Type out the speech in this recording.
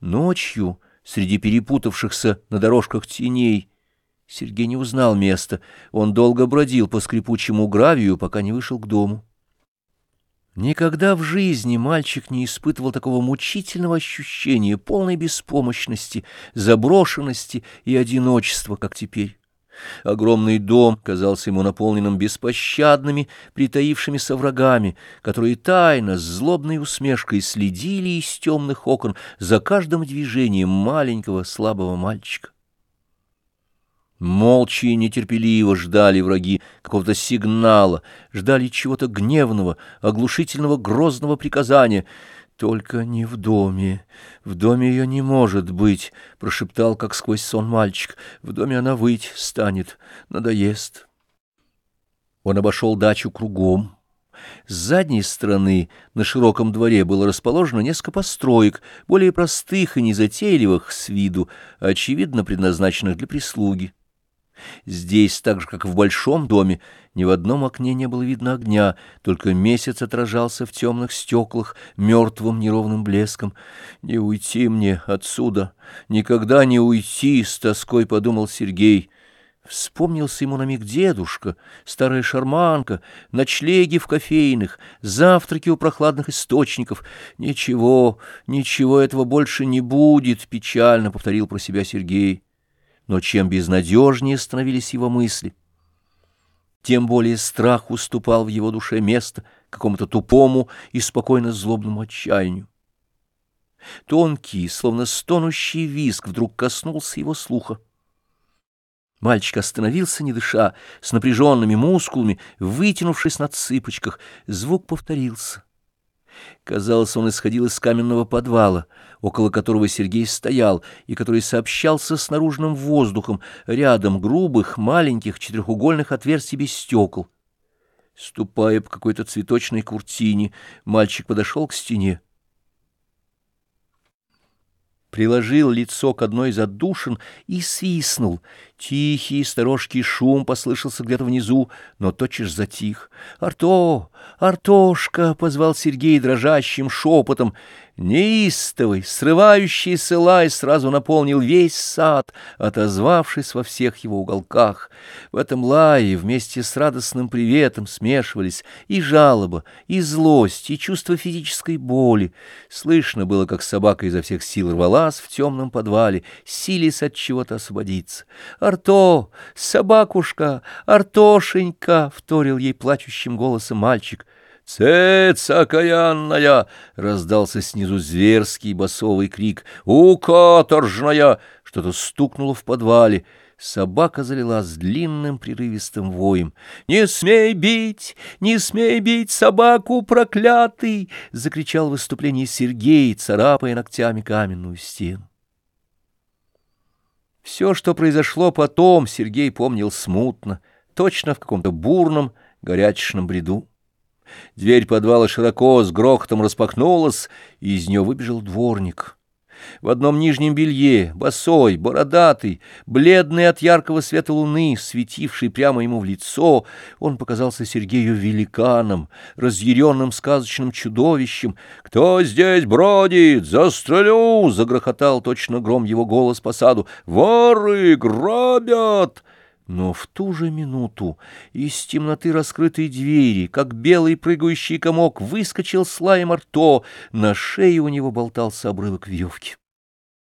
Ночью, среди перепутавшихся на дорожках теней, Сергей не узнал места. Он долго бродил по скрипучему гравию, пока не вышел к дому. Никогда в жизни мальчик не испытывал такого мучительного ощущения полной беспомощности, заброшенности и одиночества, как теперь. Огромный дом казался ему наполненным беспощадными, притаившимися врагами, которые тайно, с злобной усмешкой следили из темных окон за каждым движением маленького слабого мальчика. Молча и нетерпеливо ждали враги какого-то сигнала, ждали чего-то гневного, оглушительного, грозного приказания — «Только не в доме. В доме ее не может быть», — прошептал, как сквозь сон мальчик. «В доме она выть станет, надоест». Он обошел дачу кругом. С задней стороны на широком дворе было расположено несколько построек, более простых и незатейливых с виду, очевидно предназначенных для прислуги. Здесь, так же, как в большом доме, ни в одном окне не было видно огня, только месяц отражался в темных стеклах мертвым неровным блеском. «Не уйти мне отсюда, никогда не уйти!» — с тоской подумал Сергей. Вспомнился ему на миг дедушка, старая шарманка, ночлеги в кофейных, завтраки у прохладных источников. «Ничего, ничего этого больше не будет», — печально повторил про себя Сергей но чем безнадежнее становились его мысли, тем более страх уступал в его душе место какому-то тупому и спокойно злобному отчаянию. Тонкий, словно стонущий виск, вдруг коснулся его слуха. Мальчик остановился, не дыша, с напряженными мускулами, вытянувшись на цыпочках. Звук повторился. Казалось, он исходил из каменного подвала, около которого Сергей стоял, и который сообщался с наружным воздухом, рядом грубых, маленьких, четырехугольных отверстий без стекол. Ступая по какой-то цветочной куртине, мальчик подошел к стене приложил лицо к одной из отдушин и свистнул. Тихий сторожкий шум послышался где-то внизу, но тотчас затих. «Арто! Артошка!» — позвал Сергей дрожащим шепотом. Неистовый, срывающийся лай сразу наполнил весь сад, отозвавшись во всех его уголках. В этом лае вместе с радостным приветом смешивались и жалоба, и злость, и чувство физической боли. Слышно было, как собака изо всех сил рвалась в темном подвале, силясь от чего-то освободиться. «Арто! Собакушка! Артошенька!» — вторил ей плачущим голосом мальчик — «Цец, окаянная!» — раздался снизу зверский басовый крик. «У каторжная!» — что-то стукнуло в подвале. Собака залилась длинным прерывистым воем. «Не смей бить! Не смей бить собаку, проклятый!» — закричал в выступлении Сергей, царапая ногтями каменную стену. Все, что произошло потом, Сергей помнил смутно, точно в каком-то бурном, горячечном бреду. Дверь подвала широко с грохотом распахнулась, и из нее выбежал дворник. В одном нижнем белье, босой, бородатый, бледный от яркого света луны, светивший прямо ему в лицо, он показался Сергею великаном, разъяренным сказочным чудовищем. «Кто здесь бродит? Застрелю!» — загрохотал точно гром его голос по саду. «Воры грабят!» Но в ту же минуту из темноты раскрытой двери, как белый прыгающий комок, выскочил с лаем Арто, на шее у него болтался обрывок веревки.